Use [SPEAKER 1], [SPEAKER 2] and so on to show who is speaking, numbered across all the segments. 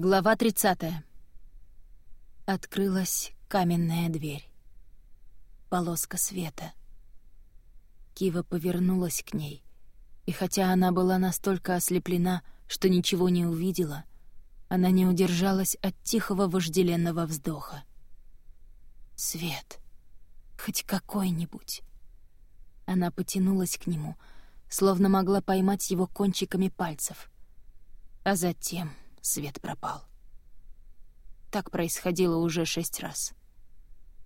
[SPEAKER 1] Глава 30. Открылась каменная дверь. Полоска света. Кива повернулась к ней, и хотя она была настолько ослеплена, что ничего не увидела, она не удержалась от тихого вожделенного вздоха. Свет. Хоть какой-нибудь. Она потянулась к нему, словно могла поймать его кончиками пальцев. А затем свет пропал. Так происходило уже шесть раз.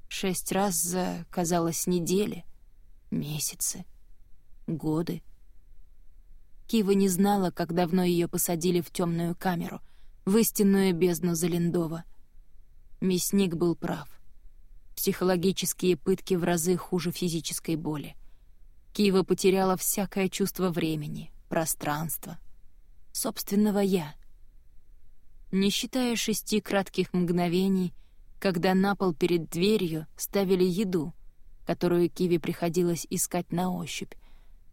[SPEAKER 1] Шесть раз за, казалось, недели, месяцы, годы. Кива не знала, как давно ее посадили в темную камеру, в истинную бездну Залиндова. Мясник был прав. Психологические пытки в разы хуже физической боли. Кива потеряла всякое чувство времени, пространства, собственного «я», не считая шести кратких мгновений, когда на пол перед дверью ставили еду, которую Киви приходилось искать на ощупь.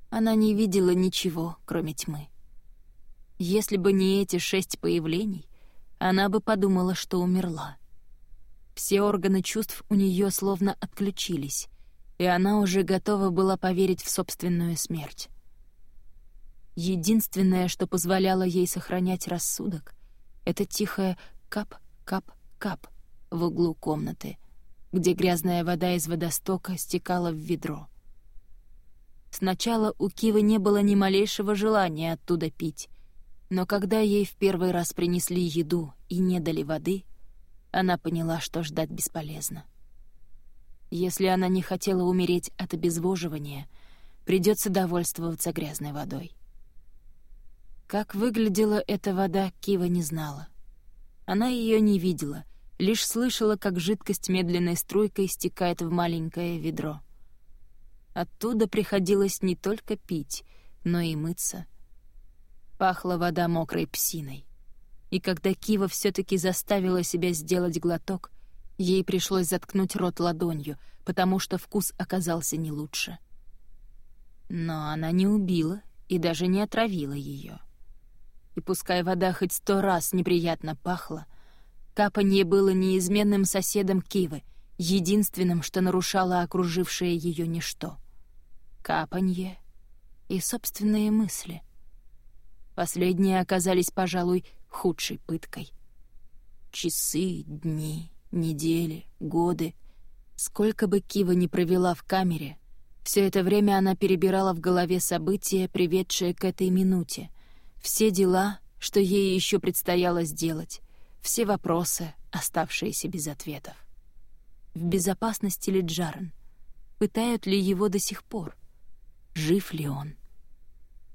[SPEAKER 1] Она не видела ничего, кроме тьмы. Если бы не эти шесть появлений, она бы подумала, что умерла. Все органы чувств у нее словно отключились, и она уже готова была поверить в собственную смерть. Единственное, что позволяло ей сохранять рассудок, это тихое кап-кап-кап в углу комнаты, где грязная вода из водостока стекала в ведро. Сначала у Кивы не было ни малейшего желания оттуда пить, но когда ей в первый раз принесли еду и не дали воды, она поняла, что ждать бесполезно. Если она не хотела умереть от обезвоживания, придется довольствоваться грязной водой. Как выглядела эта вода, Кива не знала. Она ее не видела, лишь слышала, как жидкость медленной струйкой стекает в маленькое ведро. Оттуда приходилось не только пить, но и мыться. Пахла вода мокрой псиной. И когда Кива все таки заставила себя сделать глоток, ей пришлось заткнуть рот ладонью, потому что вкус оказался не лучше. Но она не убила и даже не отравила ее. И пускай вода хоть сто раз неприятно пахла, капанье было неизменным соседом Кивы, единственным, что нарушало окружившее ее ничто. Капанье и собственные мысли. Последние оказались, пожалуй, худшей пыткой. Часы, дни, недели, годы. Сколько бы Кива ни провела в камере, все это время она перебирала в голове события, приведшие к этой минуте — все дела, что ей еще предстояло сделать, все вопросы, оставшиеся без ответов. В безопасности ли Джарен? Пытают ли его до сих пор? Жив ли он?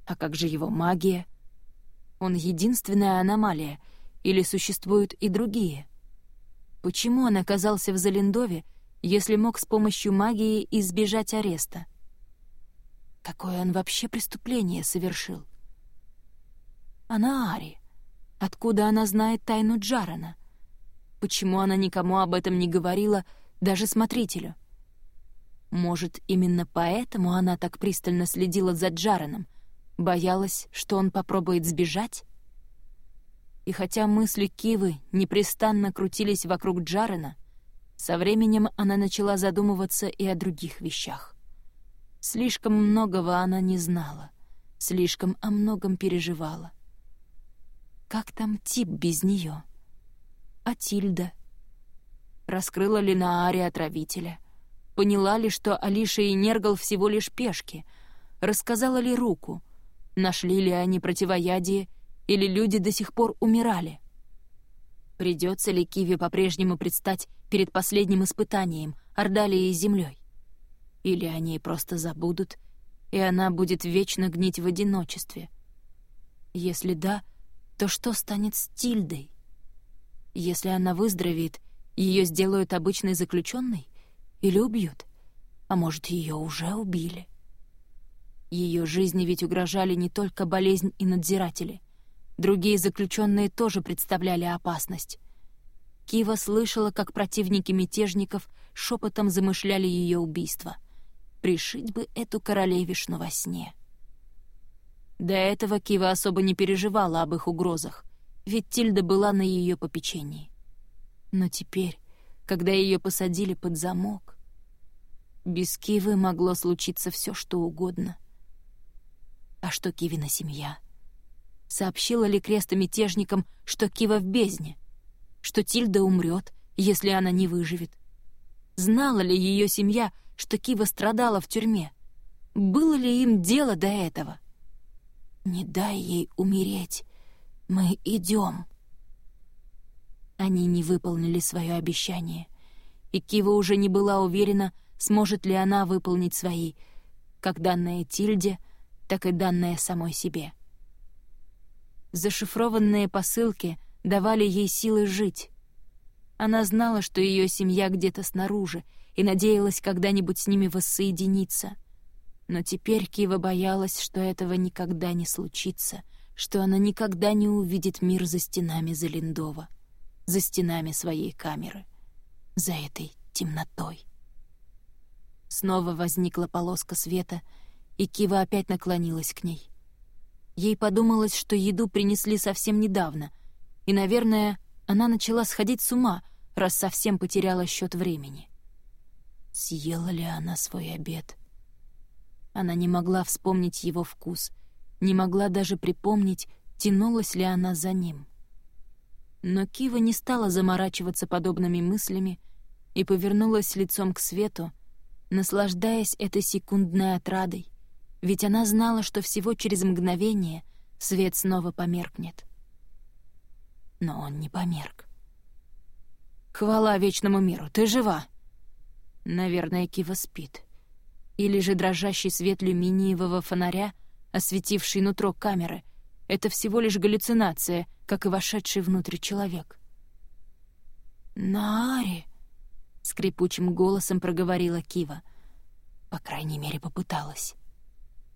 [SPEAKER 1] А как же его магия? Он единственная аномалия, или существуют и другие? Почему он оказался в Залендове, если мог с помощью магии избежать ареста? Какое он вообще преступление совершил? Она Ари. Откуда она знает тайну Джарена? Почему она никому об этом не говорила, даже смотрителю? Может, именно поэтому она так пристально следила за Джареном, боялась, что он попробует сбежать? И хотя мысли Кивы непрестанно крутились вокруг Джарена, со временем она начала задумываться и о других вещах. Слишком многого она не знала, слишком о многом переживала — как там тип без нее? А Тильда? Раскрыла ли Наари отравителя? Поняла ли, что Алиша и Нергал всего лишь пешки? Рассказала ли руку? Нашли ли они противоядие? Или люди до сих пор умирали? Придется ли Киви по-прежнему предстать перед последним испытанием, Ордалией и землей? Или они просто забудут, и она будет вечно гнить в одиночестве? Если да, то что станет с Тильдой? Если она выздоровеет, ее сделают обычной заключенной или убьют? А может, ее уже убили? Ее жизни ведь угрожали не только болезнь и надзиратели. Другие заключенные тоже представляли опасность. Кива слышала, как противники мятежников шепотом замышляли ее убийство. Пришить бы эту королевишну во сне. До этого Кива особо не переживала об их угрозах. ведь Тильда была на ее попечении. Но теперь, когда ее посадили под замок, без Кивы могло случиться все, что угодно. А что Кивина семья? Сообщила ли Креста мятежникам, что Кива в бездне? Что Тильда умрет, если она не выживет? Знала ли ее семья, что Кива страдала в тюрьме? Было ли им дело до этого? «Не дай ей умереть. Мы идем». Они не выполнили свое обещание, и Кива уже не была уверена, сможет ли она выполнить свои, как данные Тильде, так и данные самой себе. Зашифрованные посылки давали ей силы жить. Она знала, что ее семья где-то снаружи, и надеялась когда-нибудь с ними воссоединиться. Но теперь Кива боялась, что этого никогда не случится, что она никогда не увидит мир за стенами Залиндова, за стенами своей камеры, за этой темнотой. Снова возникла полоска света, и Кива опять наклонилась к ней. Ей подумалось, что еду принесли совсем недавно, и, наверное, она начала сходить с ума, раз совсем потеряла счет времени. Съела ли она свой обед? Она не могла вспомнить его вкус, не могла даже припомнить, тянулась ли она за ним. Но Кива не стала заморачиваться подобными мыслями и повернулась лицом к свету, наслаждаясь этой секундной отрадой, ведь она знала, что всего через мгновение свет снова померкнет. Но он не померк. «Хвала вечному миру, ты жива!» Наверное, Кива спит или же дрожащий свет люминиевого фонаря, осветивший нутро камеры. Это всего лишь галлюцинация, как и вошедший внутрь человек. «Нари!» — скрипучим голосом проговорила Кива. По крайней мере, попыталась.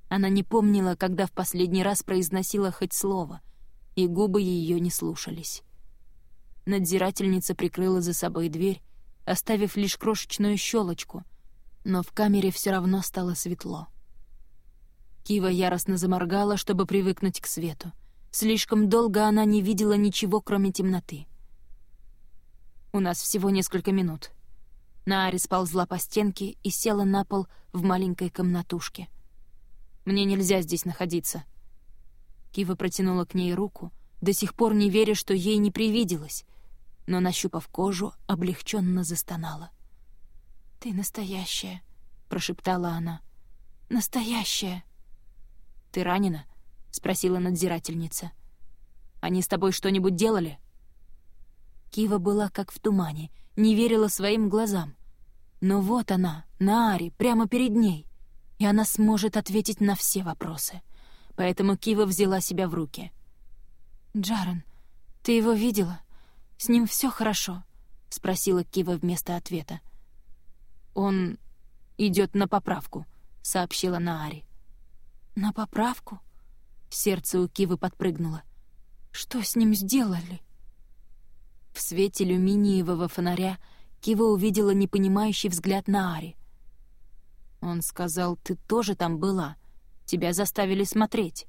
[SPEAKER 1] Она не помнила, когда в последний раз произносила хоть слово, и губы ее не слушались. Надзирательница прикрыла за собой дверь, оставив лишь крошечную щелочку — но в камере все равно стало светло. Кива яростно заморгала, чтобы привыкнуть к свету. Слишком долго она не видела ничего, кроме темноты. «У нас всего несколько минут». Наари сползла по стенке и села на пол в маленькой комнатушке. «Мне нельзя здесь находиться». Кива протянула к ней руку, до сих пор не веря, что ей не привиделось, но, нащупав кожу, облегченно застонала. «Ты настоящая», — прошептала она. «Настоящая». «Ты ранена?» — спросила надзирательница. «Они с тобой что-нибудь делали?» Кива была как в тумане, не верила своим глазам. Но вот она, Наари, прямо перед ней, и она сможет ответить на все вопросы. Поэтому Кива взяла себя в руки. «Джарен, ты его видела? С ним все хорошо?» — спросила Кива вместо ответа. «Он идет на поправку», — сообщила Наари. «На поправку?» Сердце у Кивы подпрыгнуло. «Что с ним сделали?» В свете люминиевого фонаря Кива увидела непонимающий взгляд Наари. Он сказал, «Ты тоже там была. Тебя заставили смотреть».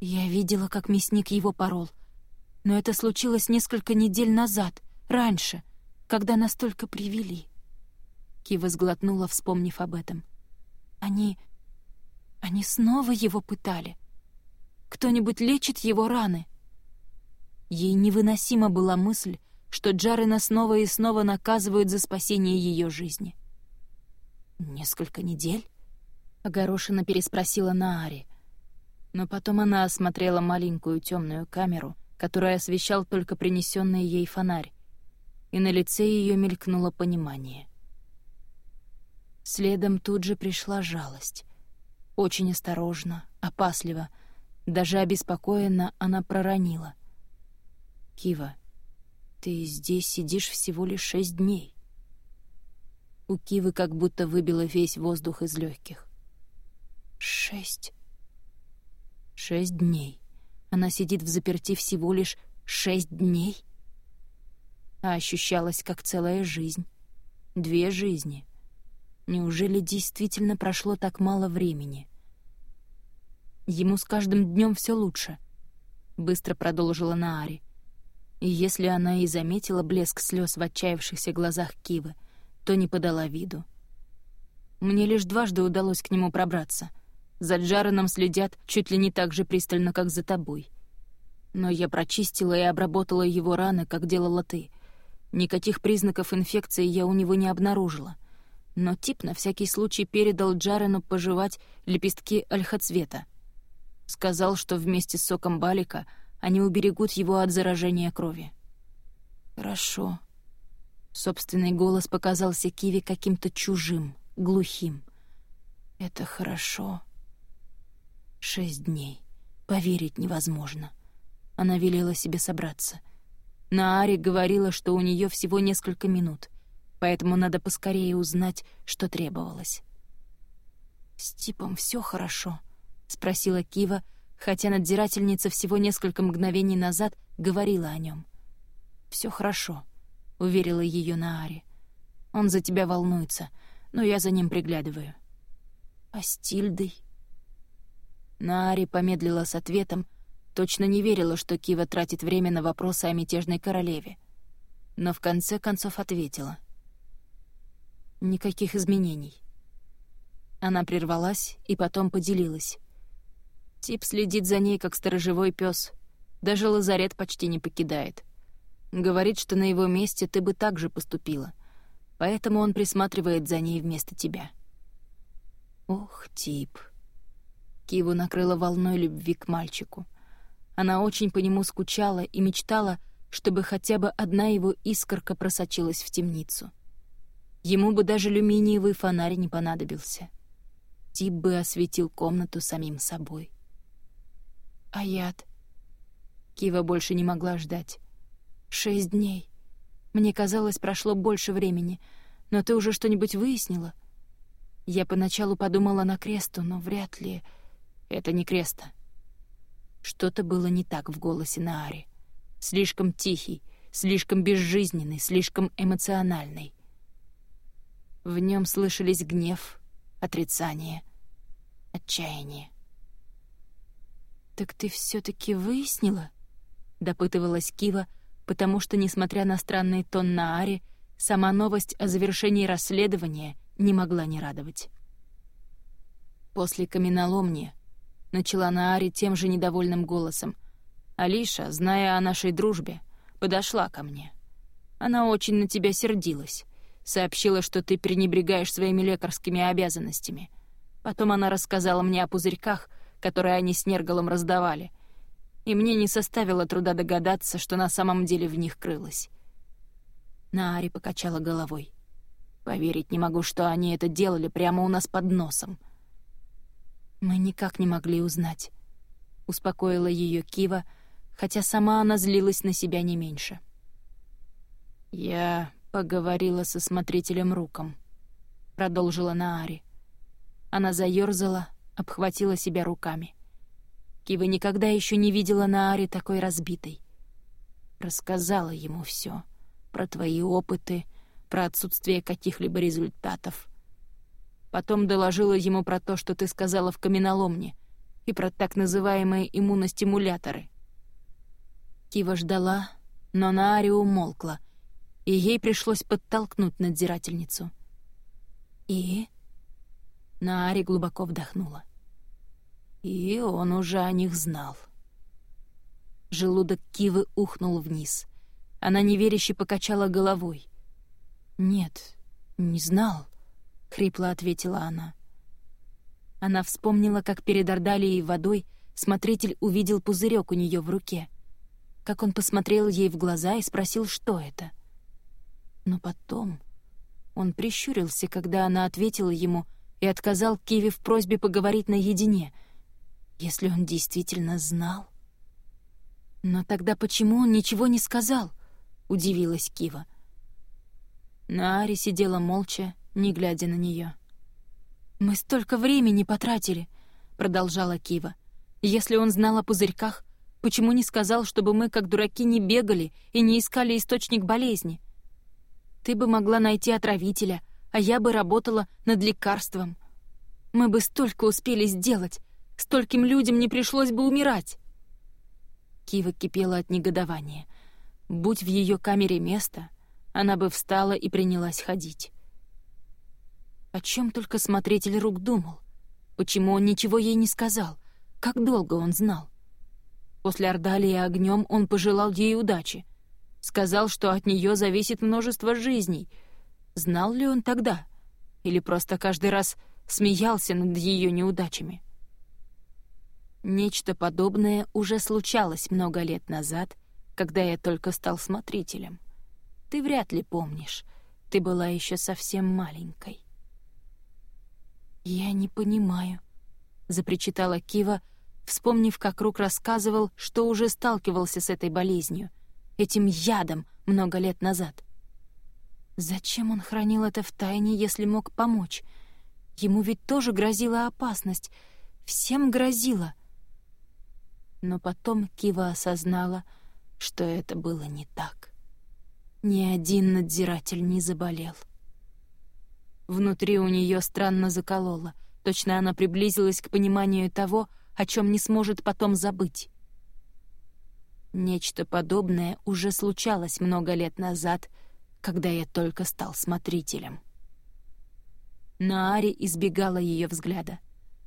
[SPEAKER 1] Я видела, как мясник его порол. Но это случилось несколько недель назад, раньше, когда нас только привели. Кива сглотнула, вспомнив об этом. «Они... они снова его пытали. Кто-нибудь лечит его раны?» Ей невыносима была мысль, что Джарена снова и снова наказывают за спасение ее жизни. «Несколько недель?» — огорошенно переспросила Наари. Но потом она осмотрела маленькую темную камеру, которая освещал только принесенный ей фонарь, и на лице ее мелькнуло понимание — Следом тут же пришла жалость. Очень осторожно, опасливо, даже обеспокоенно она проронила. «Кива, ты здесь сидишь всего лишь шесть дней». У Кивы как будто выбило весь воздух из легких. «Шесть?» «Шесть дней. Она сидит в заперти всего лишь шесть дней?» А ощущалась как целая жизнь. Две жизни — Неужели действительно прошло так мало времени? Ему с каждым днем все лучше. — быстро продолжила Наари. И если она и заметила блеск слез в отчаявшихся глазах Кивы, то не подала виду. Мне лишь дважды удалось к нему пробраться. За Джареном следят чуть ли не так же пристально, как за тобой. Но я прочистила и обработала его раны, как делала ты. Никаких признаков инфекции я у него не обнаружила. Но тип на всякий случай передал Джарену пожевать лепестки ольхоцвета. Сказал, что вместе с соком балика они уберегут его от заражения крови. «Хорошо». Собственный голос показался Киви каким-то чужим, глухим. «Это хорошо». Шесть дней. Поверить невозможно. Она велела себе собраться. Наари говорила, что у нее всего несколько минут, поэтому надо поскорее узнать, что требовалось. «С типом все хорошо», — спросила Кива, хотя надзирательница всего несколько мгновений назад говорила о нем. Все хорошо», — уверила ее Наари. «Он за тебя волнуется, но я за ним приглядываю». «А с Тильдой?» Наари помедлила с ответом, точно не верила, что Кива тратит время на вопросы о мятежной королеве. Но в конце концов ответила. «Никаких изменений». Она прервалась и потом поделилась. Тип следит за ней, как сторожевой пес. Даже лазарет почти не покидает. Говорит, что на его месте ты бы так же поступила. Поэтому он присматривает за ней вместо тебя. Ох, Тип. Киву накрыла волной любви к мальчику. Она очень по нему скучала и мечтала, чтобы хотя бы одна его искорка просочилась в темницу. Ему бы даже люминиевый фонарь не понадобился. Тип бы осветил комнату самим собой. А яд? Кива больше не могла ждать. Шесть дней. Мне казалось, прошло больше времени. Но ты уже что-нибудь выяснила? Я поначалу подумала на кресту, но вряд ли... Это не креста. Что-то было не так в голосе Наари. Слишком тихий, слишком безжизненный, слишком эмоциональный. В нем слышались гнев, отрицание, отчаяние. «Так ты все таки выяснила?» — допытывалась Кива, потому что, несмотря на странный тон на Аре, сама новость о завершении расследования не могла не радовать. После каменоломни начала Наари тем же недовольным голосом. Алиша, зная о нашей дружбе, подошла ко мне. Она очень на тебя сердилась. Сообщила, что ты пренебрегаешь своими лекарскими обязанностями. Потом она рассказала мне о пузырьках — которые они с Нергалом раздавали, и мне не составило труда догадаться, что на самом деле в них крылось. Наари покачала головой. Поверить не могу, что они это делали прямо у нас под носом. Мы никак не могли узнать. Успокоила ее Кива, хотя сама она злилась на себя не меньше. «Я поговорила со смотрителем Руком», — продолжила Наари. Она заёрзала, обхватила себя руками. Кива никогда еще не видела Наари такой разбитой. Рассказала ему все про твои опыты, про отсутствие каких-либо результатов. Потом доложила ему про то, что ты сказала в каменоломне, и про так называемые иммуностимуляторы. Кива ждала, но Наари умолкла, и ей пришлось подтолкнуть надзирательницу. «И?» Наари глубоко вдохнула. И он уже о них знал. Желудок Кивы ухнул вниз. Она неверяще покачала головой. «Нет, не знал», — хрипло ответила она. Она вспомнила, как перед Ордалией водой смотритель увидел пузырек у нее в руке, как он посмотрел ей в глаза и спросил, что это. Но потом он прищурился, когда она ответила ему — и отказал Киви в просьбе поговорить наедине, если он действительно знал. «Но тогда почему он ничего не сказал?» — удивилась Кива. Наари сидела молча, не глядя на нее. «Мы столько времени потратили», — продолжала Кива. «Если он знал о пузырьках, почему не сказал, чтобы мы, как дураки, не бегали и не искали источник болезни? Ты бы могла найти отравителя, а я бы работала над лекарством. Мы бы столько успели сделать, стольким людям не пришлось бы умирать. Кива кипела от негодования. Будь в ее камере место, она бы встала и принялась ходить. О чем только смотритель рук думал? Почему он ничего ей не сказал? Как долго он знал? После Ордалии огнем он пожелал ей удачи. Сказал, что от нее зависит множество жизней. Знал ли он тогда? Или просто каждый раз смеялся над ее неудачами? Нечто подобное уже случалось много лет назад, когда я только стал смотрителем. Ты вряд ли помнишь. Ты была еще совсем маленькой. «Я не понимаю», — запричитала Кива, вспомнив, как Рук рассказывал, что уже сталкивался с этой болезнью, этим ядом много лет назад. Зачем он хранил это в тайне, если мог помочь? Ему ведь тоже грозила опасность. Всем грозила. Но потом Кива осознала, что это было не так. Ни один надзиратель не заболел. Внутри у нее странно закололо. Точно она приблизилась к пониманию того, о чем не сможет потом забыть. Нечто подобное уже случалось много лет назад, когда я только стал смотрителем. Наари избегала ее взгляда.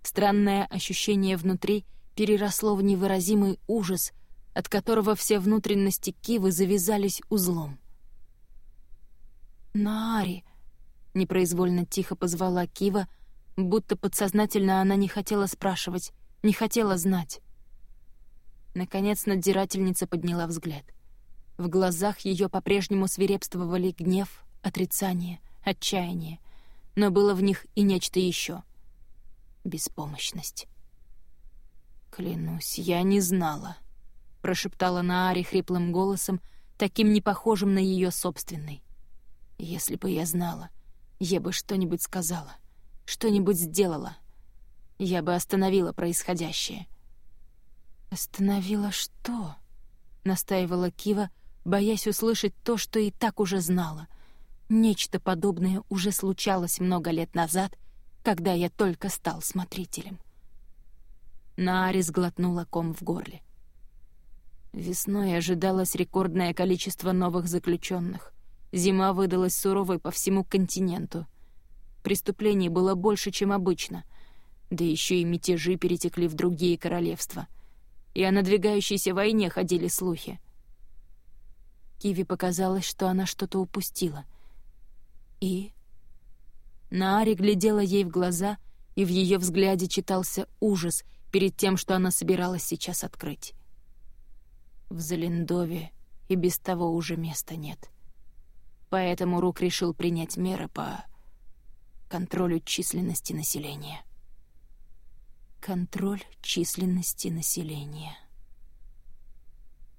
[SPEAKER 1] Странное ощущение внутри переросло в невыразимый ужас, от которого все внутренности Кивы завязались узлом. «Наари!» Непроизвольно тихо позвала Кива, будто подсознательно она не хотела спрашивать, не хотела знать. Наконец надзирательница подняла взгляд. В глазах ее по-прежнему свирепствовали гнев, отрицание, отчаяние, но было в них и нечто еще — беспомощность. «Клянусь, я не знала», — прошептала Наари хриплым голосом, таким непохожим на ее собственный. «Если бы я знала, я бы что-нибудь сказала, что-нибудь сделала. Я бы остановила происходящее. «Остановила что?» — настаивала Кива, боясь услышать то, что и так уже знала. Нечто подобное уже случалось много лет назад, когда я только стал смотрителем. Наари сглотнула ком в горле. Весной ожидалось рекордное количество новых заключенных. Зима выдалась суровой по всему континенту. Преступлений было больше, чем обычно. Да еще и мятежи перетекли в другие королевства. И о надвигающейся войне ходили слухи. Киви показалось, что она что-то упустила. И... Наари глядела ей в глаза, и в ее взгляде читался ужас перед тем, что она собиралась сейчас открыть. В Залендове и без того уже места нет. — Поэтому Рук решил принять меры по контролю численности населения. Контроль численности населения.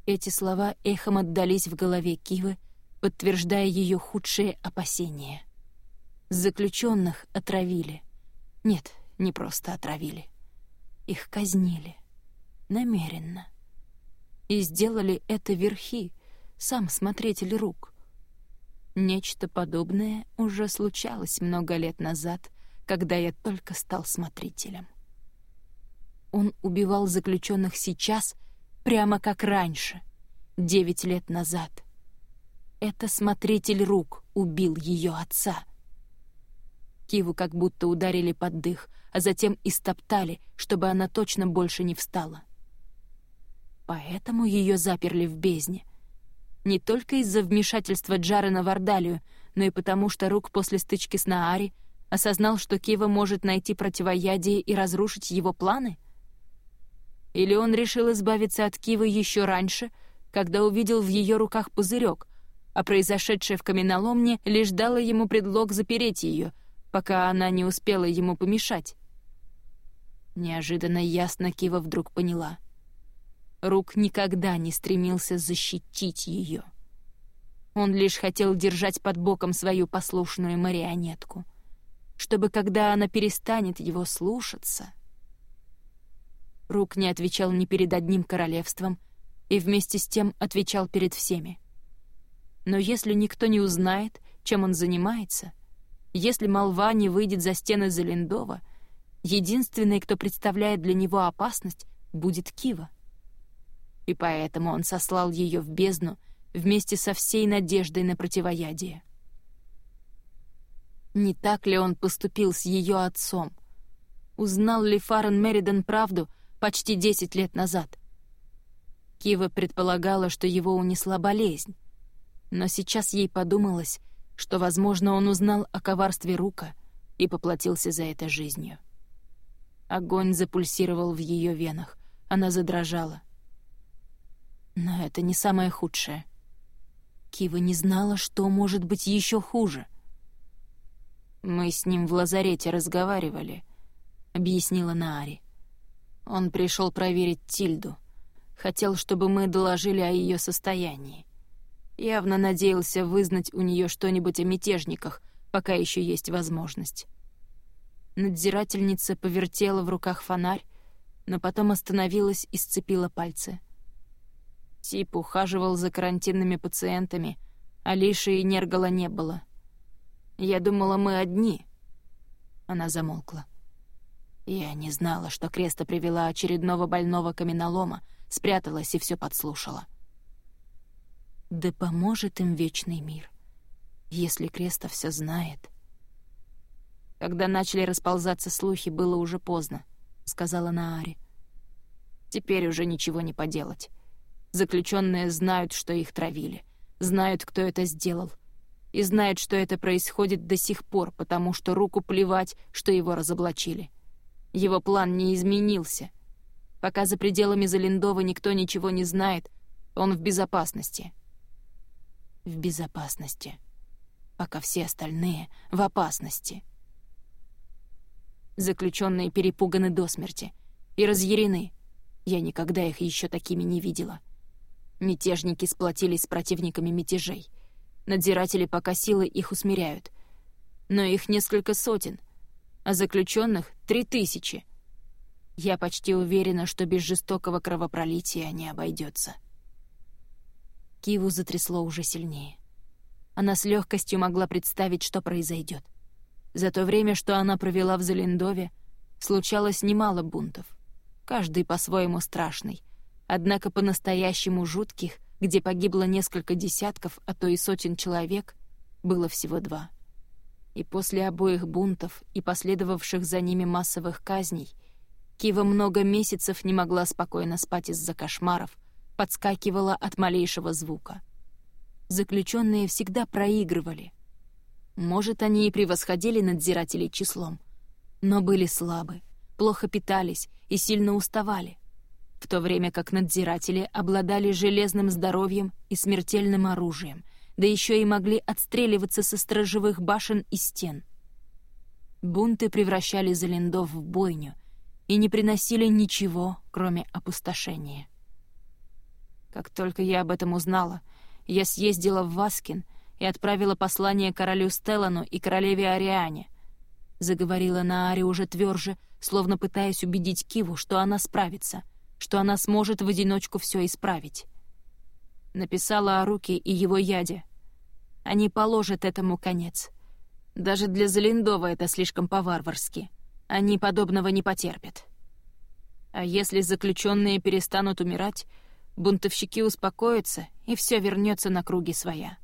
[SPEAKER 1] Эти слова эхом отдались в голове Кивы, подтверждая ее худшие опасения. Заключенных отравили. Нет, не просто отравили. Их казнили. Намеренно. И сделали это верхи, сам смотритель рук — Нечто подобное уже случалось много лет назад, когда я только стал смотрителем. Он убивал заключенных сейчас, прямо как раньше, девять лет назад. Это смотритель рук убил ее отца. Киву как будто ударили под дых, а затем истоптали, чтобы она точно больше не встала. Поэтому ее заперли в бездне — не только из-за вмешательства Джарена в Ордалию, но и потому, что Рук после стычки с Наари осознал, что Кива может найти противоядие и разрушить его планы? Или он решил избавиться от Кивы еще раньше, когда увидел в ее руках пузырек, а произошедшее в каменоломне лишь дало ему предлог запереть ее, пока она не успела ему помешать? Неожиданно ясно Кива вдруг поняла — Рук никогда не стремился защитить ее. Он лишь хотел держать под боком свою послушную марионетку, чтобы, когда она перестанет его слушаться... Рук не отвечал ни перед одним королевством и вместе с тем отвечал перед всеми. Но если никто не узнает, чем он занимается, если молва не выйдет за стены Залендова, единственный, кто представляет для него опасность, будет Кива — и поэтому он сослал ее в бездну вместе со всей надеждой на противоядие. Не так ли он поступил с ее отцом? Узнал ли Фарен Меридан правду почти десять лет назад? Кива предполагала, что его унесла болезнь, но сейчас ей подумалось, что, возможно, он узнал о коварстве Рука и поплатился за это жизнью. Огонь запульсировал в ее венах, она задрожала. Но это не самое худшее. Кива не знала, что может быть еще хуже. «Мы с ним в лазарете разговаривали», — объяснила Наари. «Он пришел проверить Тильду. Хотел, чтобы мы доложили о ее состоянии. Явно надеялся вызнать у нее что-нибудь о мятежниках, пока еще есть возможность. Надзирательница повертела в руках фонарь, но потом остановилась и сцепила пальцы. Тип ухаживал за карантинными пациентами, а Лиши и Нергала не было. Я думала, мы одни. Она замолкла. Я не знала, что Креста привела очередного больного каменолома, спряталась и все подслушала. — да поможет им вечный мир, если Креста все знает. Когда начали расползаться слухи, было уже поздно, — сказала Наари. Теперь уже ничего не поделать. Заключенные знают, что их травили, знают, кто это сделал, и знают, что это происходит до сих пор, потому что руку плевать, что его разоблачили. Его план не изменился. Пока за пределами Залиндова никто ничего не знает, он в безопасности — в безопасности, пока все остальные в опасности. Заключенные перепуганы до смерти и разъярены. Я никогда их еще такими не видела. Мятежники сплотились с противниками мятежей. Надзиратели пока силы их усмиряют. Но их несколько сотен, а заключенных — три тысячи. Я почти уверена, что без жестокого кровопролития не обойдется. Киву затрясло уже сильнее. Она с легкостью могла представить, что произойдет. За то время, что она провела в Залиндове, случалось немало бунтов. Каждый по-своему страшный, однако по-настоящему жутких, где погибло несколько десятков, а то и сотен человек, было всего два. И после обоих бунтов и последовавших за ними массовых казней Кива много месяцев не могла спокойно спать из-за кошмаров — подскакивала от малейшего звука. Заключенные всегда проигрывали. Может, они и превосходили надзирателей числом, но были слабы, плохо питались и сильно уставали, в то время как надзиратели обладали железным здоровьем и смертельным оружием, да еще и могли отстреливаться со сторожевых башен и стен. Бунты превращали Залиндов в бойню и не приносили ничего, кроме опустошения. Как только я об этом узнала, я съездила в Васкин и отправила послание королю Стеллану и королеве Ариане. Заговорила Наари уже тверже, словно пытаясь убедить Киву, что она справится, что она сможет в одиночку все исправить. Написала о Руке и его яде. Они положат этому конец. Даже для Залиндова это слишком по-варварски. Они подобного не потерпят. А если заключенные перестанут умирать, бунтовщики успокоятся, и все вернется на круги своя.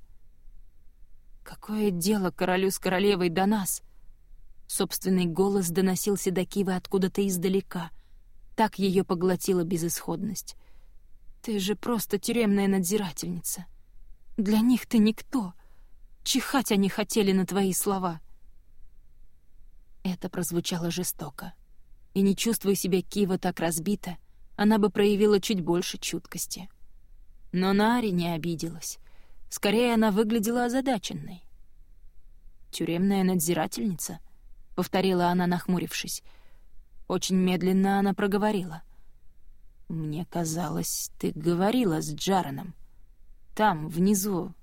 [SPEAKER 1] «Какое дело королю с королевой до нас?» Собственный голос доносился до Кивы откуда-то издалека. Так ее поглотила безысходность. «Ты же просто тюремная надзирательница. Для них ты никто. Чихать они хотели на твои слова». Это прозвучало жестоко. И не чувствуя себя Кива так разбито, она бы проявила чуть больше чуткости. Но Нари не обиделась. Скорее, она выглядела озадаченной. «Тюремная надзирательница?» — повторила она, нахмурившись. Очень медленно она проговорила. «Мне казалось, ты говорила с Джараном. Там, внизу,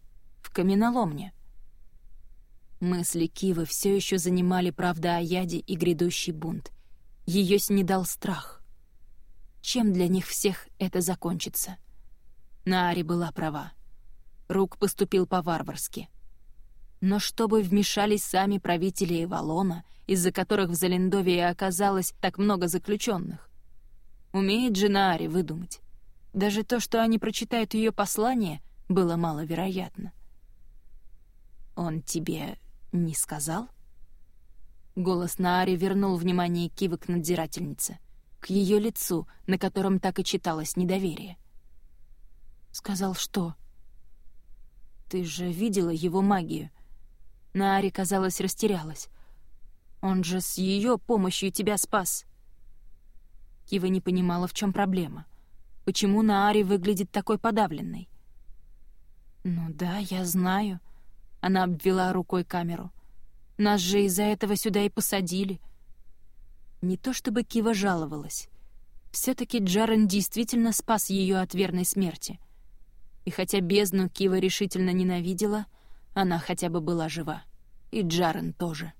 [SPEAKER 1] в каменоломне». Мысли Кивы все еще занимали правда о яде и грядущий бунт. Ее снедал страх чем для них всех это закончится. Наари была права. Рук поступил по-варварски. Но чтобы вмешались сами правители Эвалона, из-за которых в Залендове оказалось так много заключенных? Умеет же Наари выдумать. Даже то, что они прочитают ее послание, было маловероятно. «Он тебе не сказал?» Голос Наари вернул внимание Кивы к надзирательнице, к ее лицу, на котором так и читалось недоверие. «Сказал что?» «Ты же видела его магию?» Наари, казалось, растерялась. «Он же с ее помощью тебя спас!» Кива не понимала, в чем проблема. Почему Наари выглядит такой подавленной? «Ну да, я знаю», — она обвела рукой камеру. «Нас же из-за этого сюда и посадили». Не то чтобы Кива жаловалась. все таки Джарен действительно спас ее от верной смерти. И хотя бездну Кива решительно ненавидела, она хотя бы была жива. И Джарен тоже.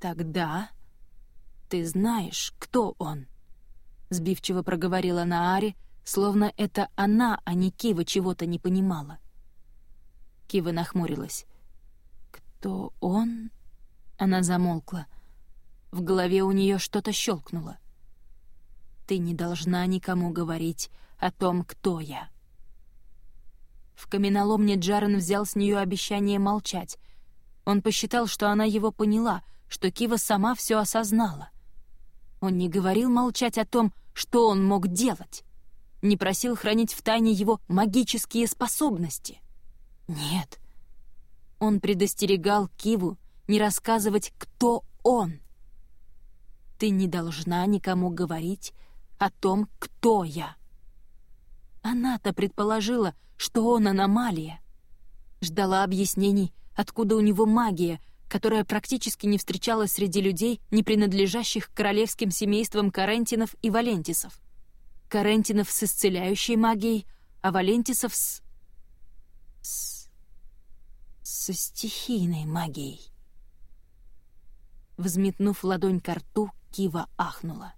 [SPEAKER 1] «Тогда ты знаешь, кто он?» — сбивчиво проговорила Наари, словно это она, а не Кива, чего-то не понимала. Кива нахмурилась. «Кто он?» Она замолкла. В голове у нее что-то щелкнуло. «Ты не должна никому говорить о том, кто я». В каменоломне Джарен взял с нее обещание молчать. Он посчитал, что она его поняла, что Кива сама все осознала. Он не говорил молчать о том, что он мог делать. Не просил хранить в тайне его магические способности. Нет. Он предостерегал Киву не рассказывать, кто он. Ты не должна никому говорить о том, кто я. Она-то предположила, что он аномалия. Ждала объяснений, откуда у него магия — которая практически не встречалась среди людей, не принадлежащих королевским семействам Карентинов и Валентисов. Карентинов с исцеляющей магией, а Валентисов с... со стихийной магией. Взметнув ладонь к рту, Кива ахнула.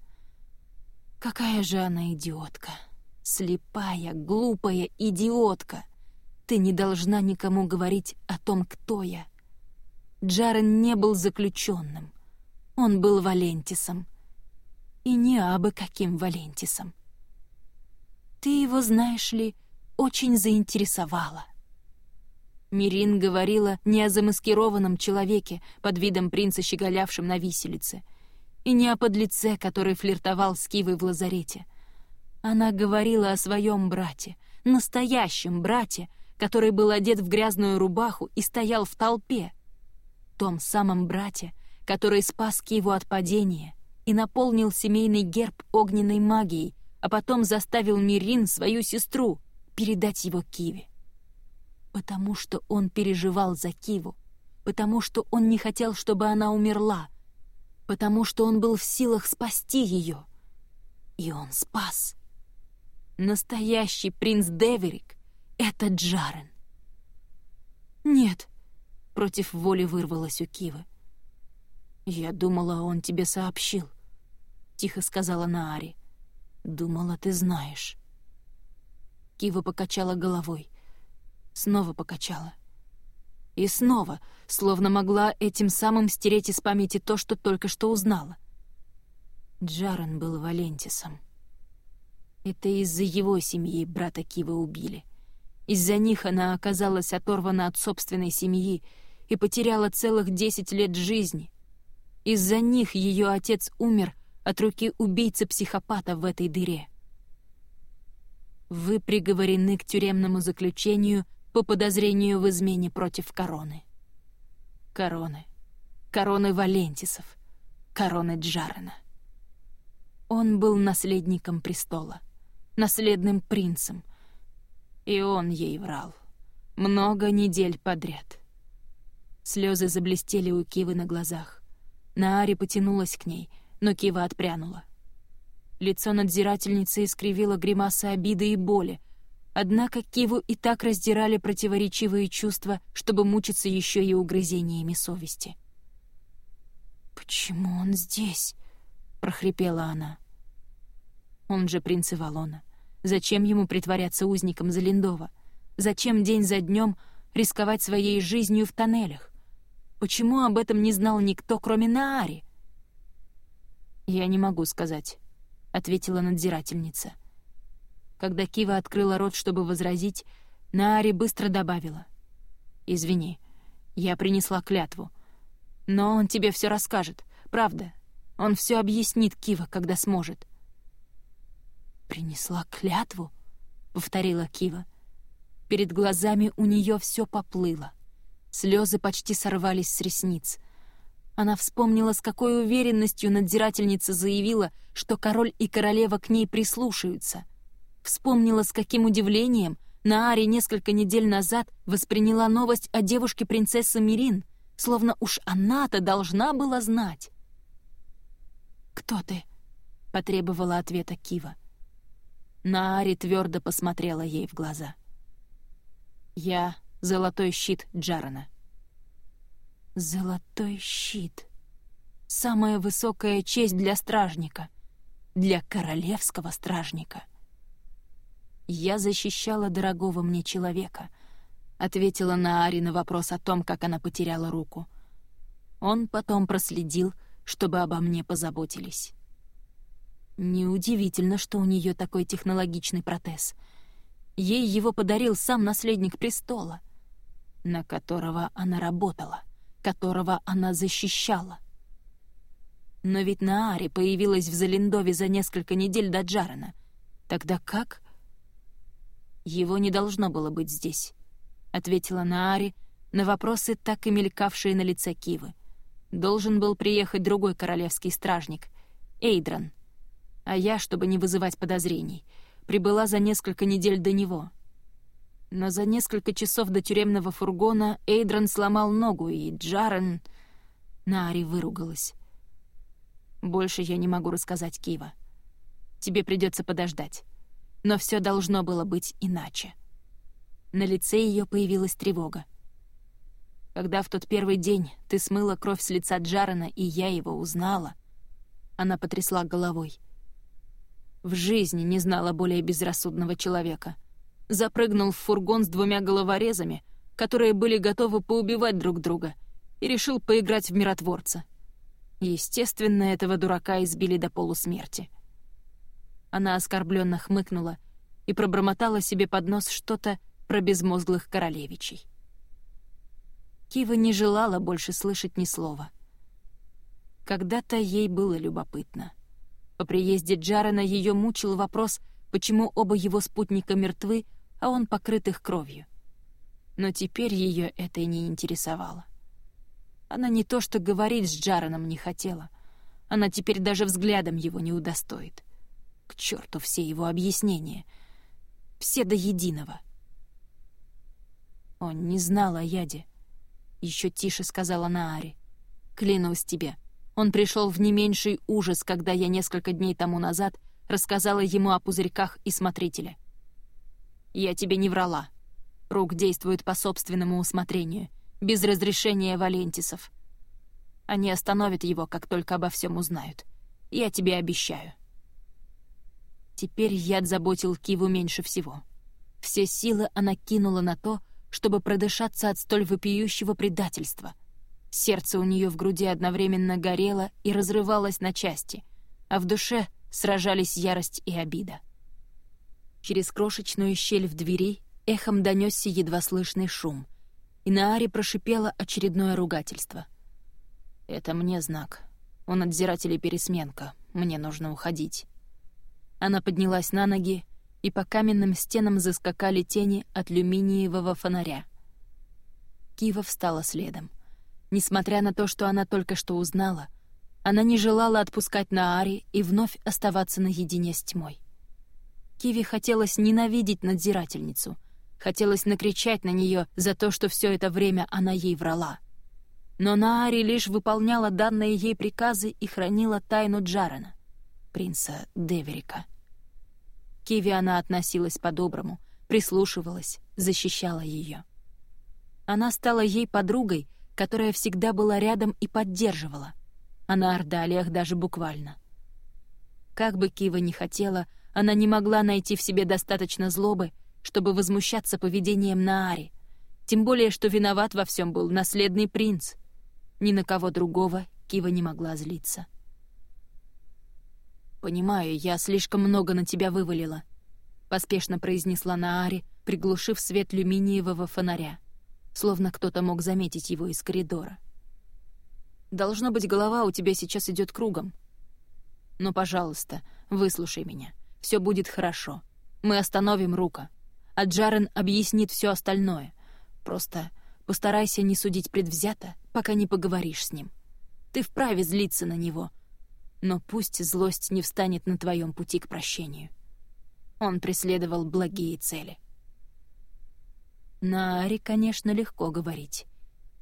[SPEAKER 1] «Какая же она идиотка! Слепая, глупая идиотка! Ты не должна никому говорить о том, кто я!» Джарен не был заключенным. Он был Валентисом. И не абы каким Валентисом. Ты его, знаешь ли, очень заинтересовала. Мирин говорила не о замаскированном человеке под видом принца, щеголявшем на виселице, и не о подлеце, который флиртовал с Кивой в лазарете. Она говорила о своем брате, настоящем брате, который был одет в грязную рубаху и стоял в толпе, том самом брате, который спас Киву от падения и наполнил семейный герб огненной магией, а потом заставил Мирин, свою сестру, передать его Киве. Потому что он переживал за Киву, потому что он не хотел, чтобы она умерла, потому что он был в силах спасти ее. И он спас. Настоящий принц Деверик — это Джарен. «Нет», Против воли вырвалось у Кивы. «Я думала, он тебе сообщил», — тихо сказала Наари. «Думала, ты знаешь». Кива покачала головой. Снова покачала. И снова, словно могла этим самым стереть из памяти то, что только что узнала. Джарен был Валентисом. Это из-за его семьи брата Кива убили. Из-за них она оказалась оторвана от собственной семьи и потеряла целых десять лет жизни. Из-за них ее отец умер от руки убийцы-психопата в этой дыре. Вы приговорены к тюремному заключению по подозрению в измене против короны. Короны. Короны Валентисов. Короны Джарена. Он был наследником престола, наследным принцем, и он ей врал. Много недель подряд — Слезы заблестели у Кивы на глазах. Наари потянулась к ней, но Кива отпрянула. Лицо надзирательницы искривило гримаса обиды и боли, однако Киву и так раздирали противоречивые чувства, чтобы мучиться еще и угрызениями совести. «Почему он здесь?» — прохрипела она. «Он же принц Ивалона. Зачем ему притворяться узником Залиндова? Зачем день за днем рисковать своей жизнью в тоннелях? Почему об этом не знал никто, кроме Наари? «Я не могу сказать», — ответила надзирательница. Когда Кива открыла рот, чтобы возразить, Наари быстро добавила. «Извини, я принесла клятву. Но он тебе все расскажет, правда. Он все объяснит Кива, когда сможет».
[SPEAKER 2] «Принесла клятву?» — повторила Кива. Перед глазами у нее все поплыло. Слезы почти сорвались с ресниц. Она вспомнила, с какой уверенностью надзирательница заявила, что король и королева к ней прислушаются. Вспомнила, с каким удивлением Наари несколько недель назад восприняла новость о девушке принцессы Мирин, словно уж она-то должна была знать. «Кто ты?» — потребовала ответа Кива. Наари твердо посмотрела ей в глаза. «Я — золотой щит Джарана». «Золотой щит. Самая высокая честь для стражника. Для королевского стражника». «Я защищала дорогого мне человека», — ответила Наари на вопрос о том, как она потеряла руку. Он потом проследил, чтобы обо мне позаботились. Неудивительно, что у нее такой технологичный протез. Ей его подарил сам наследник престола, на которого она работала, которого она защищала. Но ведь Наари появилась в Залиндове за несколько недель до Джарена. Тогда как его не должно было быть здесь», — ответила Наари на вопросы, так и мелькавшие на лице Кивы. «Должен был приехать другой королевский стражник, Эйдран. А я, чтобы не вызывать подозрений, прибыла за несколько недель до него. Но за несколько часов до тюремного фургона Эйдран сломал ногу, и Джарен...» Наари выругалась. «Больше я не могу рассказать Кива. Тебе придется подождать но все должно было быть иначе. На лице ее появилась тревога. Когда в тот первый день ты смыла кровь с лица Джарена, и я его узнала, она потрясла головой. В жизни не знала более безрассудного человека. Запрыгнул в фургон с двумя головорезами, которые были готовы поубивать друг друга, и решил поиграть в миротворца. Естественно, этого дурака избили до полусмерти. Она оскорбленно хмыкнула и пробормотала себе под нос что-то про безмозглых королевичей. Кива не желала больше слышать ни слова. Когда-то ей было любопытно. По приезде Джарена ее мучил вопрос, почему оба его спутника мертвы, а он покрыт их кровью. Но теперь ее это и не интересовало. Она не то что говорить с Джареном не хотела, она теперь даже взглядом его не удостоит. К черту все его объяснения. Все до единого. Он не знал о яде. Еще тише сказала Наари. Клянусь тебе, он пришел в не меньший ужас, когда я несколько дней тому назад рассказала ему о пузырьках и смотрителе. Я тебе не врала. Рук действует по собственному усмотрению, без разрешения Валентисов. Они остановят его, как только обо всем узнают. Я тебе обещаю. Теперь яд заботил Киву меньше всего. Все силы она кинула на то, чтобы продышаться от столь вопиющего предательства. Сердце у нее в груди одновременно горело и разрывалось на части, а в душе сражались ярость и обида. Через крошечную щель в двери эхом донесся едва слышный шум, и Наари прошипела очередное ругательство. «Это мне знак. У надзирателей пересменка. Мне нужно уходить». Она поднялась на ноги, и по каменным стенам заскакали тени от люминиевого фонаря. Кива встала следом. Несмотря на то, что она только что узнала, она не желала отпускать Наари и вновь оставаться наедине с тьмой. Киви хотелось ненавидеть надзирательницу, хотелось накричать на нее за то, что все это время она ей врала. Но Наари лишь выполняла данные ей приказы и хранила тайну Джарена принца Деверика. К Киви она относилась по-доброму, прислушивалась, защищала ее. Она стала ей подругой, которая всегда была рядом и поддерживала, а на Ордалиях даже буквально. Как бы Кива ни хотела, она не могла найти в себе достаточно злобы, чтобы возмущаться поведением Наари, тем более, что виноват во всем был наследный принц. Ни на кого другого Кива не могла злиться. «Понимаю, я слишком много на тебя вывалила», — поспешно произнесла Наари, приглушив свет люминиевого фонаря, словно кто-то мог заметить его из коридора. «Должно быть, голова у тебя сейчас идет кругом. Но, пожалуйста, выслушай меня. Все будет хорошо. Мы остановим Рука. А Джарен объяснит все остальное. Просто постарайся не судить предвзято, пока не поговоришь с ним. Ты вправе злиться на него, но пусть злость не встанет на твоем пути к прощению. Он преследовал благие цели. На Ари, конечно, легко говорить.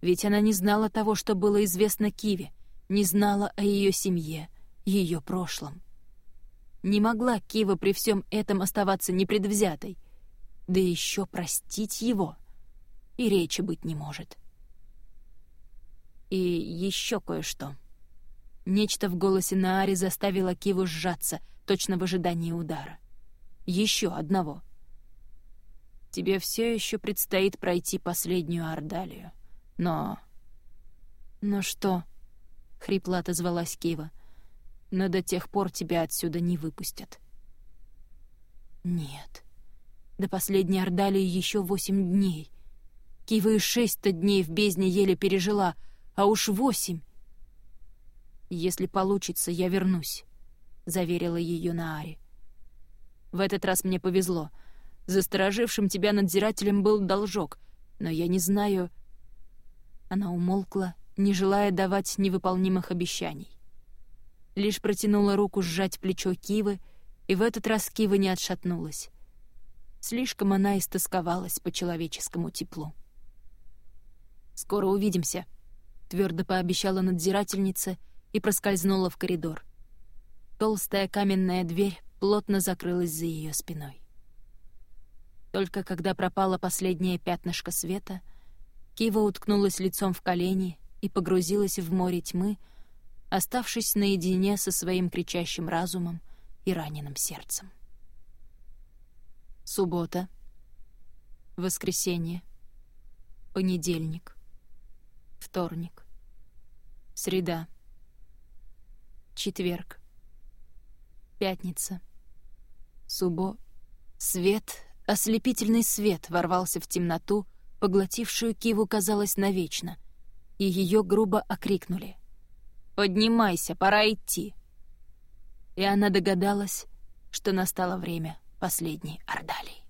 [SPEAKER 2] Ведь она не знала того, что было известно Киве, не знала о ее семье, ее прошлом. Не могла Кива при всем этом оставаться непредвзятой, да еще простить его. И речи быть не может. И еще кое-что. Нечто в голосе Наари заставило Киву сжаться, точно в ожидании удара. Еще одного. Тебе все еще предстоит пройти последнюю Ордалию. Но... «Но что?» — хрипло отозвалась Кива. «Но до тех пор тебя отсюда не выпустят». «Нет. До последней Ордалии еще восемь дней. Кива и шесть-то дней в бездне еле пережила, а уж восемь. «Если получится, я вернусь», — заверила ее Наари. «В этот раз мне повезло. Засторожившим тебя надзирателем был должок, но я не знаю...» Она умолкла, не желая давать невыполнимых обещаний. Лишь протянула руку сжать плечо Кивы, и в этот раз Кива не отшатнулась. Слишком она истосковалась по человеческому теплу. «Скоро увидимся», — твердо пообещала надзирательница и проскользнула в коридор. Толстая каменная дверь плотно закрылась за ее спиной. Только когда пропало последнее пятнышко света, Кива уткнулась лицом в колени и погрузилась в море тьмы, оставшись наедине со своим кричащим разумом и раненым сердцем. Суббота. Воскресенье. Понедельник вторник, среда, четверг, пятница, субо. Свет, ослепительный свет ворвался в темноту, поглотившую Киву, казалось, навечно, и ее грубо окрикнули. «Поднимайся, пора идти!» И она догадалась, что настало время последней Ордалии.